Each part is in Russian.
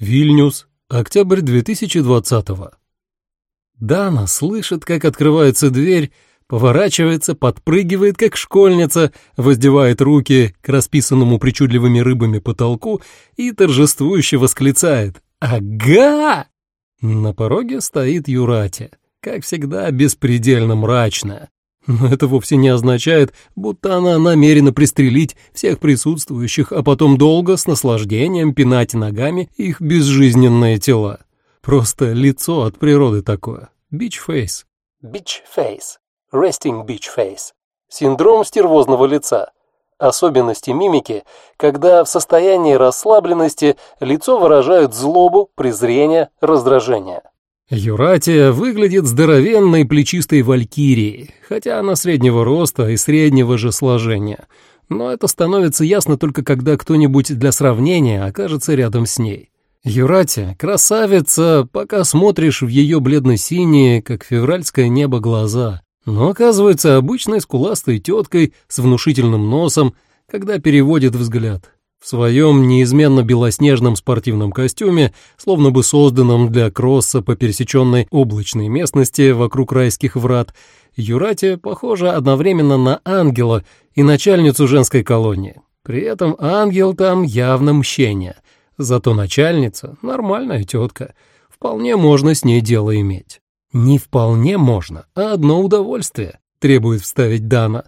Вильнюс, октябрь 2020-го. Дана слышит, как открывается дверь, поворачивается, подпрыгивает, как школьница, воздевает руки к расписанному причудливыми рыбами потолку и торжествующе восклицает «Ага!». На пороге стоит Юрати, как всегда беспредельно мрачная. Но это вовсе не означает, будто она намерена пристрелить всех присутствующих, а потом долго с наслаждением пинать ногами их безжизненные тела. Просто лицо от природы такое. Bitch face. Bitch face. Resting face. Синдром стервозного лица. Особенности мимики, когда в состоянии расслабленности лицо выражает злобу, презрение, раздражение. Юратия выглядит здоровенной плечистой валькирией, хотя она среднего роста и среднего же сложения. Но это становится ясно только когда кто-нибудь для сравнения окажется рядом с ней. Юратия — красавица, пока смотришь в ее бледно-синие, как февральское небо, глаза. Но оказывается обычной скуластой теткой с внушительным носом, когда переводит взгляд. В своем неизменно белоснежном спортивном костюме, словно бы созданном для кросса по пересеченной облачной местности вокруг райских врат, Юрати похожа одновременно на ангела и начальницу женской колонии. При этом ангел там явно мщение, зато начальница — нормальная тетка. Вполне можно с ней дело иметь. Не вполне можно, а одно удовольствие, требует вставить Дана.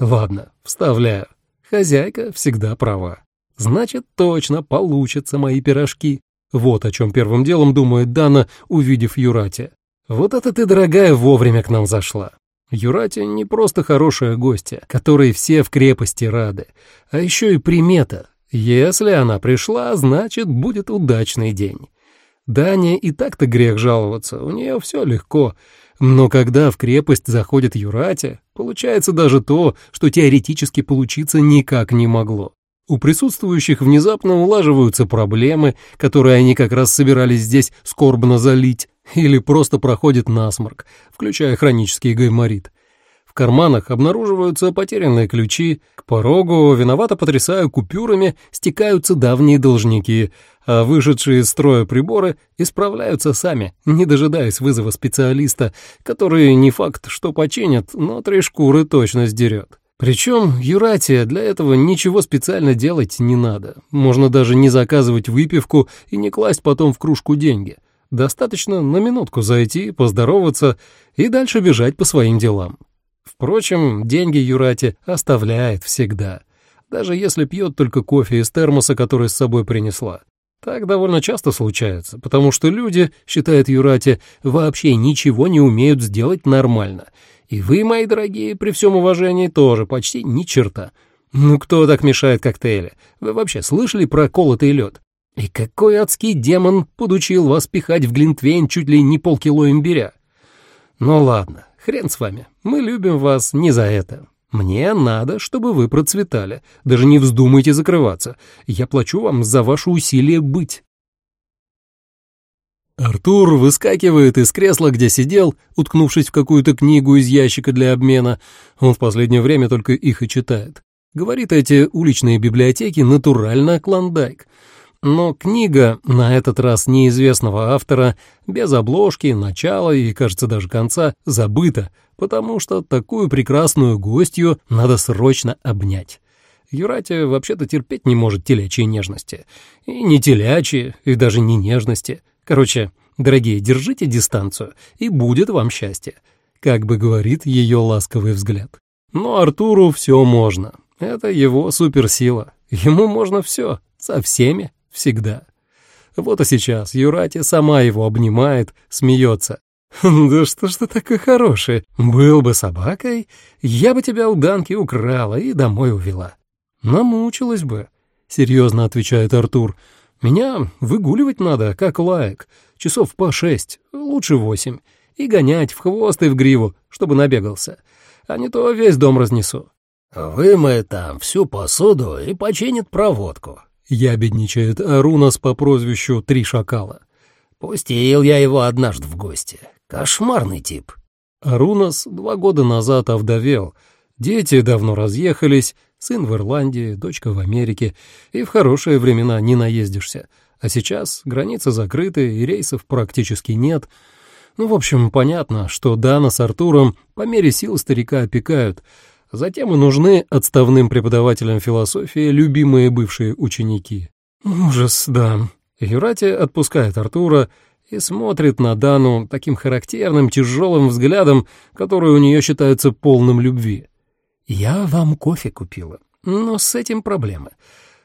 Ладно, вставляю. Хозяйка всегда права. Значит, точно получатся мои пирожки. Вот о чем первым делом думает Дана, увидев Юрати. Вот это ты, дорогая, вовремя к нам зашла. Юрати не просто хорошая гостья, которой все в крепости рады, а еще и примета. Если она пришла, значит, будет удачный день. Дане и так-то грех жаловаться, у нее все легко. Но когда в крепость заходит Юрати, получается даже то, что теоретически получиться никак не могло. У присутствующих внезапно улаживаются проблемы, которые они как раз собирались здесь скорбно залить, или просто проходит насморк, включая хронический гайморит. В карманах обнаруживаются потерянные ключи, к порогу, виновато потрясая купюрами, стекаются давние должники, а вышедшие из строя приборы исправляются сами, не дожидаясь вызова специалиста, который не факт, что починят, но три шкуры точно сдерет. Причем Юратия для этого ничего специально делать не надо. Можно даже не заказывать выпивку и не класть потом в кружку деньги. Достаточно на минутку зайти, поздороваться и дальше бежать по своим делам. Впрочем, деньги Юрати оставляет всегда, даже если пьет только кофе из термоса, который с собой принесла. Так довольно часто случается, потому что люди, считает Юрати, вообще ничего не умеют сделать нормально — и вы, мои дорогие, при всем уважении, тоже почти ни черта. Ну кто так мешает коктейли? Вы вообще слышали про колотый лед? И какой адский демон подучил вас пихать в глинтвейн чуть ли не полкило имбиря? Ну ладно, хрен с вами, мы любим вас не за это. Мне надо, чтобы вы процветали. Даже не вздумайте закрываться. Я плачу вам за ваши усилия быть. Артур выскакивает из кресла, где сидел, уткнувшись в какую-то книгу из ящика для обмена. Он в последнее время только их и читает. Говорит, эти уличные библиотеки натурально клондайк. Но книга, на этот раз неизвестного автора, без обложки, начала и, кажется, даже конца, забыта, потому что такую прекрасную гостью надо срочно обнять. Юратия вообще-то терпеть не может телячьей нежности. И не телячьи, и даже не нежности — Короче, дорогие, держите дистанцию, и будет вам счастье, как бы говорит ее ласковый взгляд. Но Артуру все можно. Это его суперсила. Ему можно все, со всеми, всегда. Вот и сейчас Юрати сама его обнимает, смеется. «Да что ж ты такой хороший? Был бы собакой, я бы тебя у Данки украла и домой увела». «Намучилась бы», — серьезно отвечает Артур. Меня выгуливать надо, как лаек, часов по шесть, лучше восемь, и гонять в хвост и в гриву, чтобы набегался, а не то весь дом разнесу». «Вымоет там всю посуду и починит проводку», — ябедничает Арунас по прозвищу Три Шакала. «Пустил я его однажды в гости. Кошмарный тип». Арунас два года назад овдовел, дети давно разъехались, Сын в Ирландии, дочка в Америке, и в хорошие времена не наездишься. А сейчас границы закрыты и рейсов практически нет. Ну, в общем, понятно, что Дана с Артуром по мере сил старика опекают. Затем и нужны отставным преподавателям философии любимые бывшие ученики. Ужас, да. Юрати отпускает Артура и смотрит на Дану таким характерным тяжелым взглядом, который у нее считается полным любви. «Я вам кофе купила, но с этим проблемы.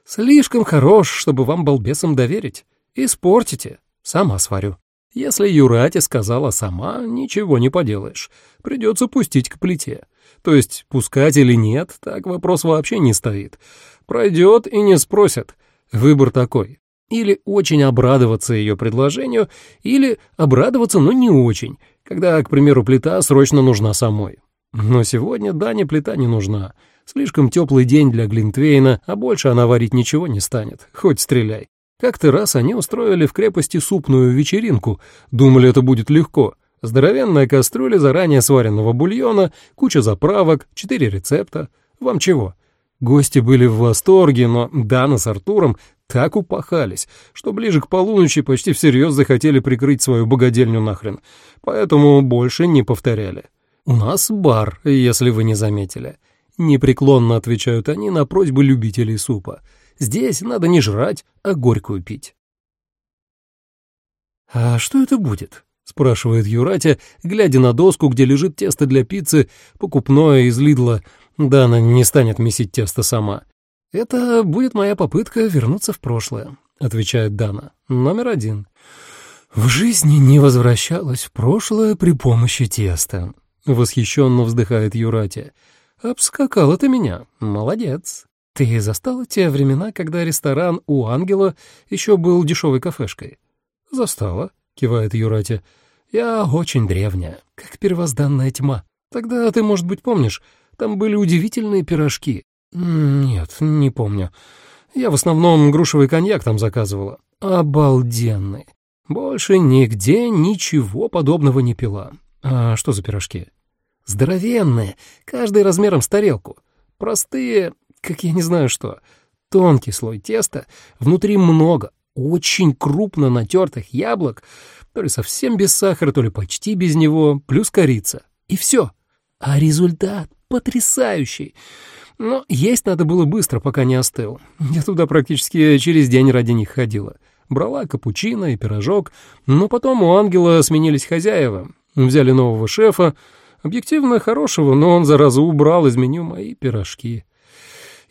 Слишком хорош, чтобы вам балбесам доверить. Испортите, сама сварю». Если Юрати сказала сама, ничего не поделаешь. Придется пустить к плите. То есть пускать или нет, так вопрос вообще не стоит. Пройдет и не спросят. Выбор такой. Или очень обрадоваться ее предложению, или обрадоваться, но не очень, когда, к примеру, плита срочно нужна самой. Но сегодня Дане плита не нужна. Слишком теплый день для Глинтвейна, а больше она варить ничего не станет, хоть стреляй. Как-то раз они устроили в крепости супную вечеринку, думали, это будет легко. Здоровенная кастрюля заранее сваренного бульона, куча заправок, четыре рецепта. Вам чего? Гости были в восторге, но Дана с Артуром так упахались, что ближе к полуночи почти всерьез захотели прикрыть свою богадельню нахрен, поэтому больше не повторяли. «У нас бар, если вы не заметили». Непреклонно отвечают они на просьбы любителей супа. Здесь надо не жрать, а горькую пить. «А что это будет?» — спрашивает Юратя, глядя на доску, где лежит тесто для пиццы, покупное из Лидла. Дана не станет месить тесто сама. «Это будет моя попытка вернуться в прошлое», — отвечает Дана. «Номер один. В жизни не возвращалась в прошлое при помощи теста», — восхищенно вздыхает Юратия. «Обскакала ты меня. Молодец. Ты застала те времена, когда ресторан у Ангела еще был дешевой кафешкой?» «Застала», — кивает Юратия. «Я очень древняя, как первозданная тьма. Тогда ты, может быть, помнишь, там были удивительные пирожки, «Нет, не помню. Я в основном грушевый коньяк там заказывала. Обалденный. Больше нигде ничего подобного не пила. А что за пирожки? Здоровенные, каждый размером с тарелку. Простые, как я не знаю что. Тонкий слой теста, внутри много, очень крупно натертых яблок, то ли совсем без сахара, то ли почти без него, плюс корица. И все. А результат потрясающий. Но есть надо было быстро, пока не остыл. Я туда практически через день ради них ходила. Брала капучино и пирожок, но потом у ангела сменились хозяева. Взяли нового шефа, объективно хорошего, но он, зараза, убрал из меню мои пирожки.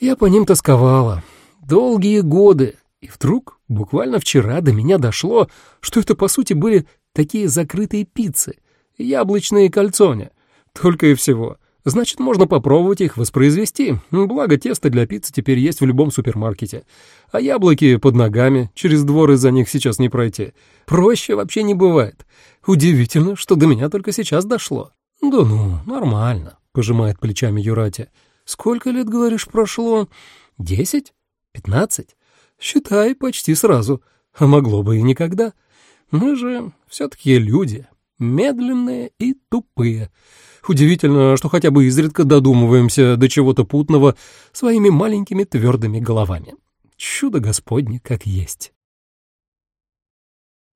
Я по ним тосковала. Долгие годы. И вдруг, буквально вчера, до меня дошло, что это, по сути, были такие закрытые пиццы, яблочные кальцоне. Только и всего. Значит, можно попробовать их воспроизвести. Благо, тесто для пиццы теперь есть в любом супермаркете. А яблоки под ногами, через двор из-за них сейчас не пройти. Проще вообще не бывает. Удивительно, что до меня только сейчас дошло. Да ну, нормально, пожимает плечами Юратя. Сколько лет, говоришь, прошло? Десять? Пятнадцать? Считай, почти сразу. А могло бы и никогда. Мы же все-таки люди, медленные и тупые. Удивительно, что хотя бы изредка додумываемся до чего-то путного своими маленькими твердыми головами. Чудо Господне как есть.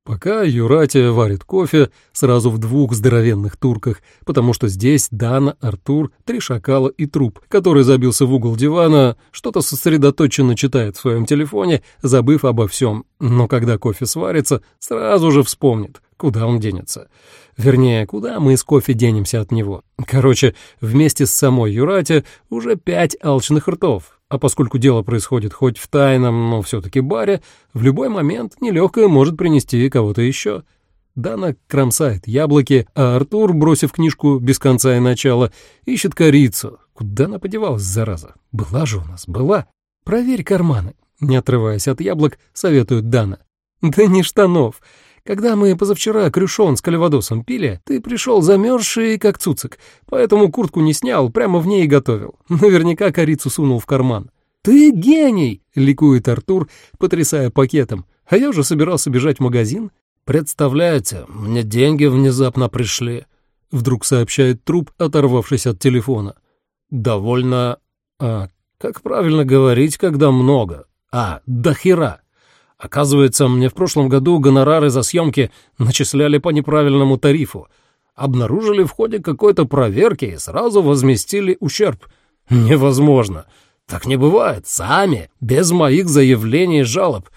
Пока Юратия варит кофе сразу в двух здоровенных турках, потому что здесь Дана, Артур, три шакала и труп, который забился в угол дивана, что-то сосредоточенно читает в своем телефоне, забыв обо всем. Но когда кофе сварится, сразу же вспомнит, куда он денется. Вернее, куда мы с кофе денемся от него. Короче, вместе с самой Юрате уже пять алчных ртов. А поскольку дело происходит хоть в тайном, но все-таки баре, в любой момент нелегкое может принести кого-то еще. Дана кромсает яблоки, а Артур, бросив книжку без конца и начала, ищет корицу. Куда она подевалась, зараза? Была же у нас, была. Проверь карманы. Не отрываясь от яблок, советует Дана. Да не штанов. Когда мы позавчера крюшон с кальвадосом пили, ты пришел замерзший, как цуцик, поэтому куртку не снял, прямо в ней и готовил. Наверняка корицу сунул в карман. «Ты гений!» — ликует Артур, потрясая пакетом. «А я уже собирался бежать в магазин». «Представляете, мне деньги внезапно пришли», — вдруг сообщает труп, оторвавшись от телефона. «Довольно... А, как правильно говорить, когда много? А, до хера. Оказывается, мне в прошлом году гонорары за съемки начисляли по неправильному тарифу. Обнаружили в ходе какой-то проверки и сразу возместили ущерб. Невозможно. Так не бывает. Сами, без моих заявлений и жалоб.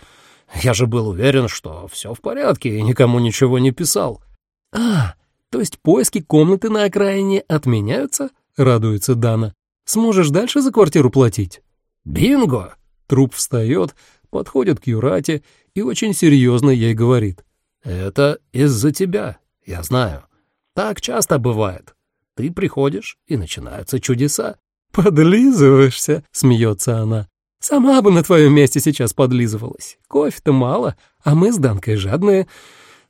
Я же был уверен, что все в порядке и никому ничего не писал. А, то есть поиски комнаты на окраине отменяются? Радуется Дана. Сможешь дальше за квартиру платить? Бинго! Труп встает, подходит к Юрате и очень серьезно ей говорит. «Это из-за тебя, я знаю. Так часто бывает. Ты приходишь, и начинаются чудеса». «Подлизываешься», — смеется она. «Сама бы на твоем месте сейчас подлизывалась. Кофе-то мало, а мы с Данкой жадные.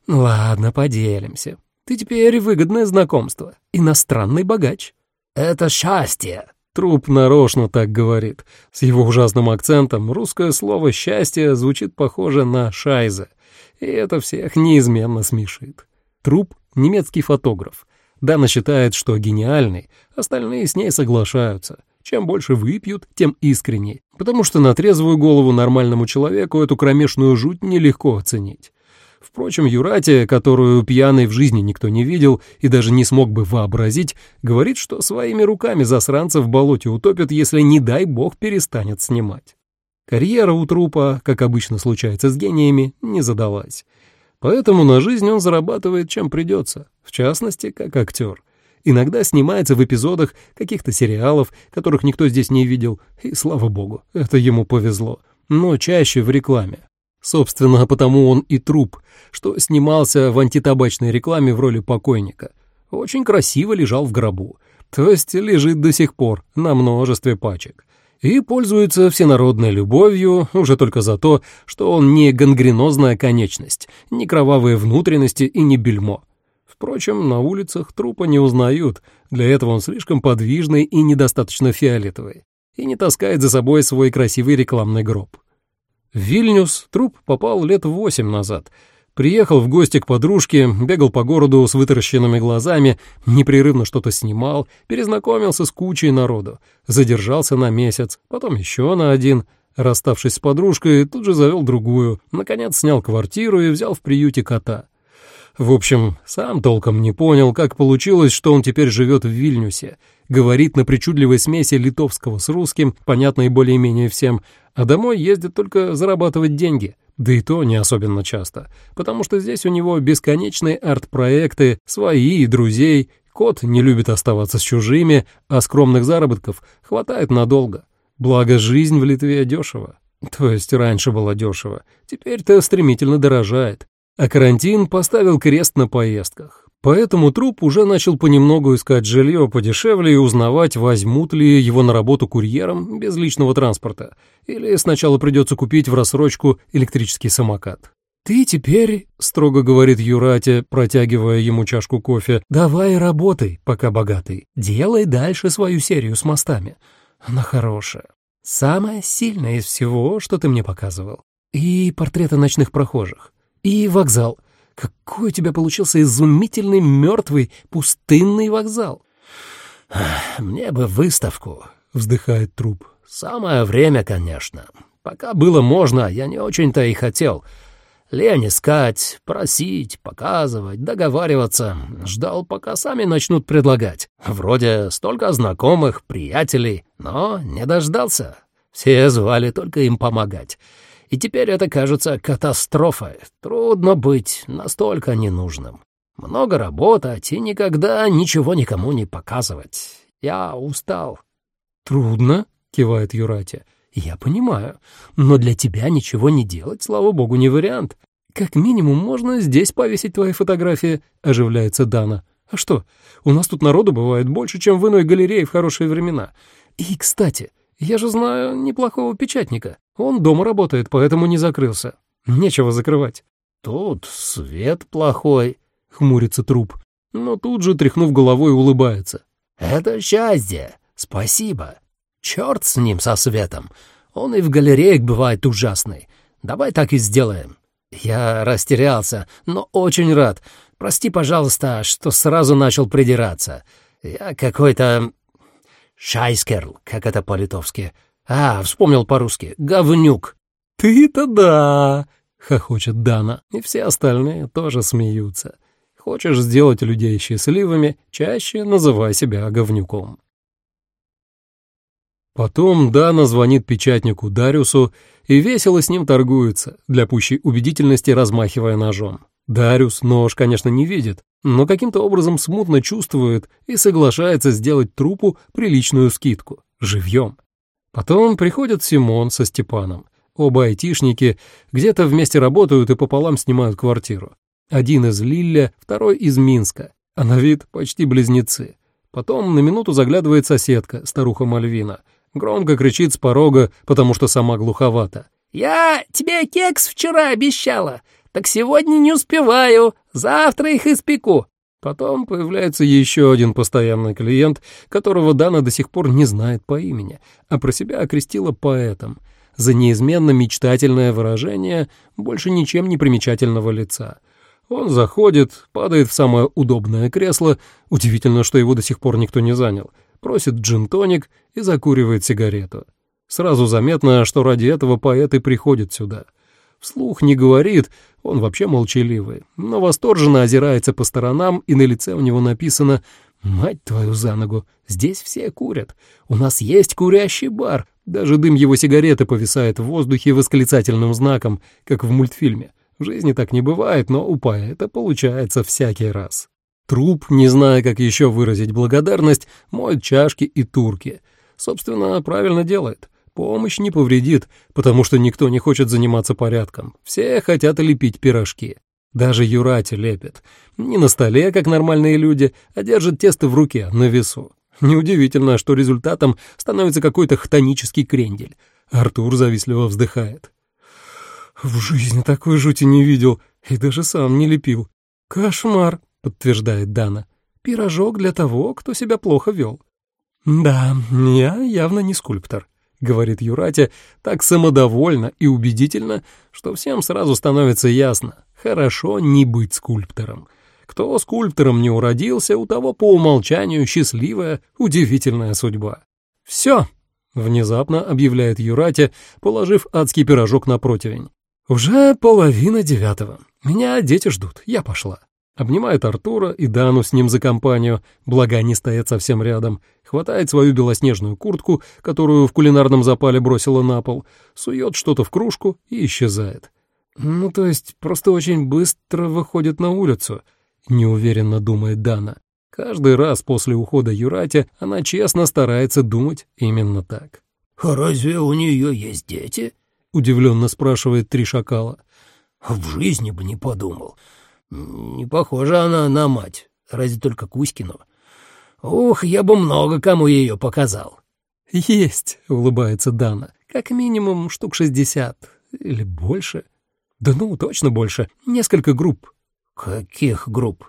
Ладно, поделимся. Ты теперь выгодное знакомство, иностранный богач». «Это счастье», Труп нарочно так говорит. С его ужасным акцентом русское слово «счастье» звучит похоже на «шайзе», и это всех неизменно смешит. Труп — немецкий фотограф. Дана считает, что гениальный, остальные с ней соглашаются. Чем больше выпьют, тем искренней, потому что на трезвую голову нормальному человеку эту кромешную жуть нелегко оценить. Впрочем, Юратия, которую пьяной в жизни никто не видел и даже не смог бы вообразить, говорит, что своими руками засранца в болоте утопят, если, не дай бог, перестанет снимать. Карьера у трупа, как обычно случается с гениями, не задалась. Поэтому на жизнь он зарабатывает чем придется, в частности, как актер. Иногда снимается в эпизодах каких-то сериалов, которых никто здесь не видел, и, слава богу, это ему повезло, но чаще в рекламе. Собственно, потому он и труп, что снимался в антитабачной рекламе в роли покойника. Очень красиво лежал в гробу, то есть лежит до сих пор на множестве пачек. И пользуется всенародной любовью уже только за то, что он не гангренозная конечность, не кровавые внутренности и не бельмо. Впрочем, на улицах трупа не узнают, для этого он слишком подвижный и недостаточно фиолетовый, и не таскает за собой свой красивый рекламный гроб. В Вильнюс труп попал лет восемь назад. Приехал в гости к подружке, бегал по городу с вытаращенными глазами, непрерывно что-то снимал, перезнакомился с кучей народу, задержался на месяц, потом еще на один. Расставшись с подружкой, тут же завел другую, наконец снял квартиру и взял в приюте кота. В общем, сам толком не понял, как получилось, что он теперь живет в Вильнюсе, говорит на причудливой смеси литовского с русским, понятной более-менее всем, а домой ездит только зарабатывать деньги, да и то не особенно часто, потому что здесь у него бесконечные арт-проекты, свои и друзей, кот не любит оставаться с чужими, а скромных заработков хватает надолго. Благо, жизнь в Литве дешево. То есть раньше была дешево, теперь-то стремительно дорожает. А карантин поставил крест на поездках. Поэтому труп уже начал понемногу искать жилье подешевле и узнавать, возьмут ли его на работу курьером без личного транспорта, или сначала придется купить в рассрочку электрический самокат. «Ты теперь, — строго говорит Юрате, протягивая ему чашку кофе, — давай работай, пока богатый. Делай дальше свою серию с мостами. Она хорошая. Самая сильная из всего, что ты мне показывал. И портреты ночных прохожих. И вокзал. Какой у тебя получился изумительный мертвый пустынный вокзал. «Мне бы выставку», — вздыхает труп. «Самое время, конечно. Пока было можно, я не очень-то и хотел. Лень искать, просить, показывать, договариваться. Ждал, пока сами начнут предлагать. Вроде столько знакомых, приятелей, но не дождался. Все звали только им помогать. И теперь это кажется катастрофой. Трудно быть настолько ненужным. Много работать и никогда ничего никому не показывать. Я устал. «Трудно?» — кивает Юратя. «Я понимаю. Но для тебя ничего не делать, слава богу, не вариант. Как минимум можно здесь повесить твои фотографии», — оживляется Дана. «А что, у нас тут народу бывает больше, чем в иной галерее в хорошие времена. И, кстати, я же знаю неплохого печатника. Он дома работает, поэтому не закрылся. Нечего закрывать. Тут свет плохой, хмурится труп, но тут же, тряхнув головой, улыбается. Это счастье. Спасибо. Черт с ним со светом. Он и в галереях бывает ужасный. Давай так и сделаем. Я растерялся, но очень рад. Прости, пожалуйста, что сразу начал придираться. Я какой-то Шайскерл, как это по-литовски. А, вспомнил по-русски. Говнюк. Ты-то да, хохочет Дана, и все остальные тоже смеются. Хочешь сделать людей счастливыми, чаще называй себя говнюком. Потом Дана звонит печатнику Дариусу и весело с ним торгуется, для пущей убедительности размахивая ножом. Дариус нож, конечно, не видит, но каким-то образом смутно чувствует и соглашается сделать трупу приличную скидку, живьем. Потом приходят Симон со Степаном. Оба айтишники где-то вместе работают и пополам снимают квартиру. Один из Лилля, второй из Минска, а на вид почти близнецы. Потом на минуту заглядывает соседка, старуха Мальвина. Громко кричит с порога, потому что сама глуховата. «Я тебе кекс вчера обещала, так сегодня не успеваю, завтра их испеку». Потом появляется еще один постоянный клиент, которого Дана до сих пор не знает по имени, а про себя окрестила поэтом. За неизменно мечтательное выражение больше ничем не примечательного лица. Он заходит, падает в самое удобное кресло, удивительно, что его до сих пор никто не занял, просит джин-тоник и закуривает сигарету. Сразу заметно, что ради этого поэт и приходит сюда. Вслух не говорит, он вообще молчаливый, но восторженно озирается по сторонам, и на лице у него написано «Мать твою за ногу, здесь все курят. У нас есть курящий бар». Даже дым его сигареты повисает в воздухе восклицательным знаком, как в мультфильме. В жизни так не бывает, но у поэта получается всякий раз. Труп, не зная, как еще выразить благодарность, моет чашки и турки. Собственно, правильно делает. Помощь не повредит, потому что никто не хочет заниматься порядком. Все хотят лепить пирожки. Даже Юрати лепит. Не на столе, как нормальные люди, а держит тесто в руке, на весу. Неудивительно, что результатом становится какой-то хтонический крендель. Артур завистливо вздыхает. «В жизни такой жути не видел и даже сам не лепил. Кошмар», — подтверждает Дана. «Пирожок для того, кто себя плохо вел». «Да, я явно не скульптор», — говорит Юрати так самодовольно и убедительно, что всем сразу становится ясно. Хорошо не быть скульптором. Кто скульптором не уродился, у того по умолчанию счастливая, удивительная судьба. «Все!» — внезапно объявляет Юрати, положив адский пирожок на противень. «Уже половина девятого. Меня дети ждут. Я пошла». Обнимает Артура и Дану с ним за компанию, благо они стоят совсем рядом, хватает свою белоснежную куртку, которую в кулинарном запале бросила на пол, сует что-то в кружку и исчезает. «Ну, то есть просто очень быстро выходит на улицу», — неуверенно думает Дана. Каждый раз после ухода Юрати она честно старается думать именно так. «А разве у нее есть дети?» — удивленно спрашивает Три Шакала. «В жизни бы не подумал. Не похожа она на мать, разве только Кузькину. Ух, я бы много кому ее показал. Есть, улыбается Дана. Как минимум штук шестьдесят или больше. Да ну, точно больше. Несколько групп. Каких групп?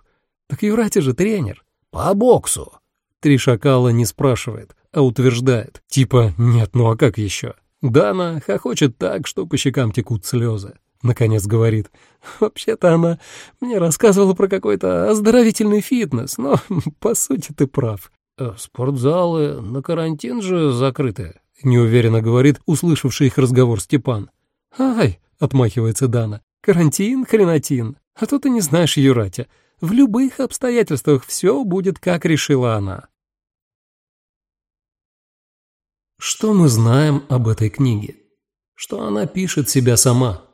Так Юрати же тренер. По боксу. Три шакала не спрашивает, а утверждает. Типа, нет, ну а как еще? Дана хохочет так, что по щекам текут слезы наконец говорит. Вообще-то она мне рассказывала про какой-то оздоровительный фитнес, но, по сути, ты прав. Э, спортзалы на карантин же закрыты, неуверенно говорит услышавший их разговор Степан. Ай, отмахивается Дана. Карантин, хренатин. А то ты не знаешь Юратя. В любых обстоятельствах все будет, как решила она. Что мы знаем об этой книге? Что она пишет себя сама,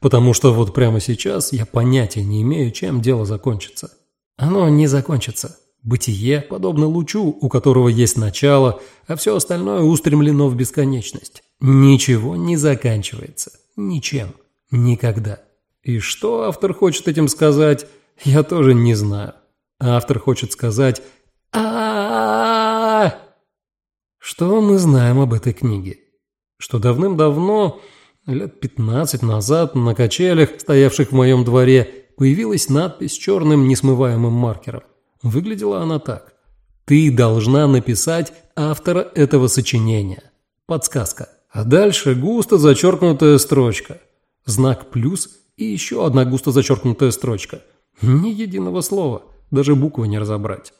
потому что вот прямо сейчас я понятия не имею, чем дело закончится. Оно не закончится. Бытие подобно лучу, у которого есть начало, а все остальное устремлено в бесконечность. Ничего не заканчивается. Ничем. Никогда. И что автор хочет этим сказать, я тоже не знаю. Автор хочет сказать а Что мы знаем об этой книге? Что давным-давно Лет пятнадцать назад на качелях, стоявших в моем дворе, появилась надпись черным несмываемым маркером. Выглядела она так. «Ты должна написать автора этого сочинения». Подсказка. А дальше густо зачеркнутая строчка. Знак «плюс» и еще одна густо зачеркнутая строчка. Ни единого слова, даже буквы не разобрать.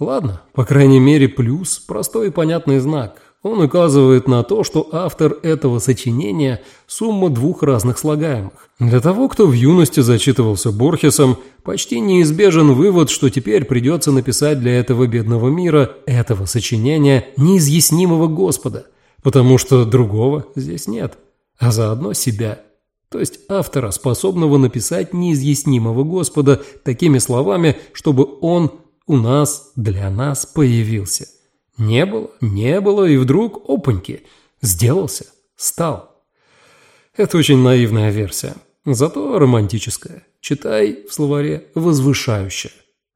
Ладно, по крайней мере, плюс – простой и понятный знак. Он указывает на то, что автор этого сочинения – сумма двух разных слагаемых. Для того, кто в юности зачитывался Борхесом, почти неизбежен вывод, что теперь придется написать для этого бедного мира, этого сочинения, неизъяснимого Господа, потому что другого здесь нет, а заодно себя. То есть автора, способного написать неизъяснимого Господа такими словами, чтобы он у нас, для нас появился. Не было, не было, и вдруг, опаньки, сделался, стал. Это очень наивная версия, зато романтическая. Читай в словаре «возвышающая».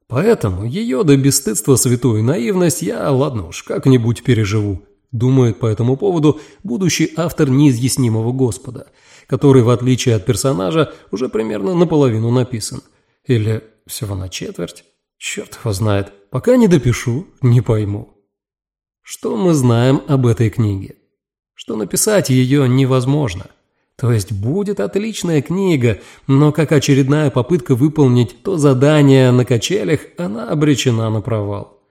Поэтому ее до бесстыдства святую наивность я, ладно уж, как-нибудь переживу, думает по этому поводу будущий автор неизъяснимого Господа, который, в отличие от персонажа, уже примерно наполовину написан. Или всего на четверть. Черт его знает. Пока не допишу, не пойму. Что мы знаем об этой книге? Что написать ее невозможно. То есть будет отличная книга, но как очередная попытка выполнить то задание на качелях, она обречена на провал.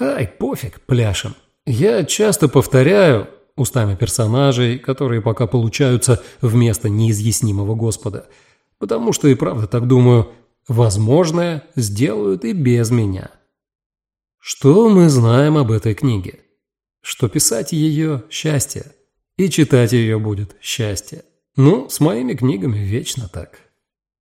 Ай, пофиг, пляшем. Я часто повторяю, устами персонажей, которые пока получаются вместо неизъяснимого Господа, потому что и правда так думаю, возможное сделают и без меня. Что мы знаем об этой книге? Что писать ее – счастье, и читать ее будет счастье. Ну, с моими книгами вечно так.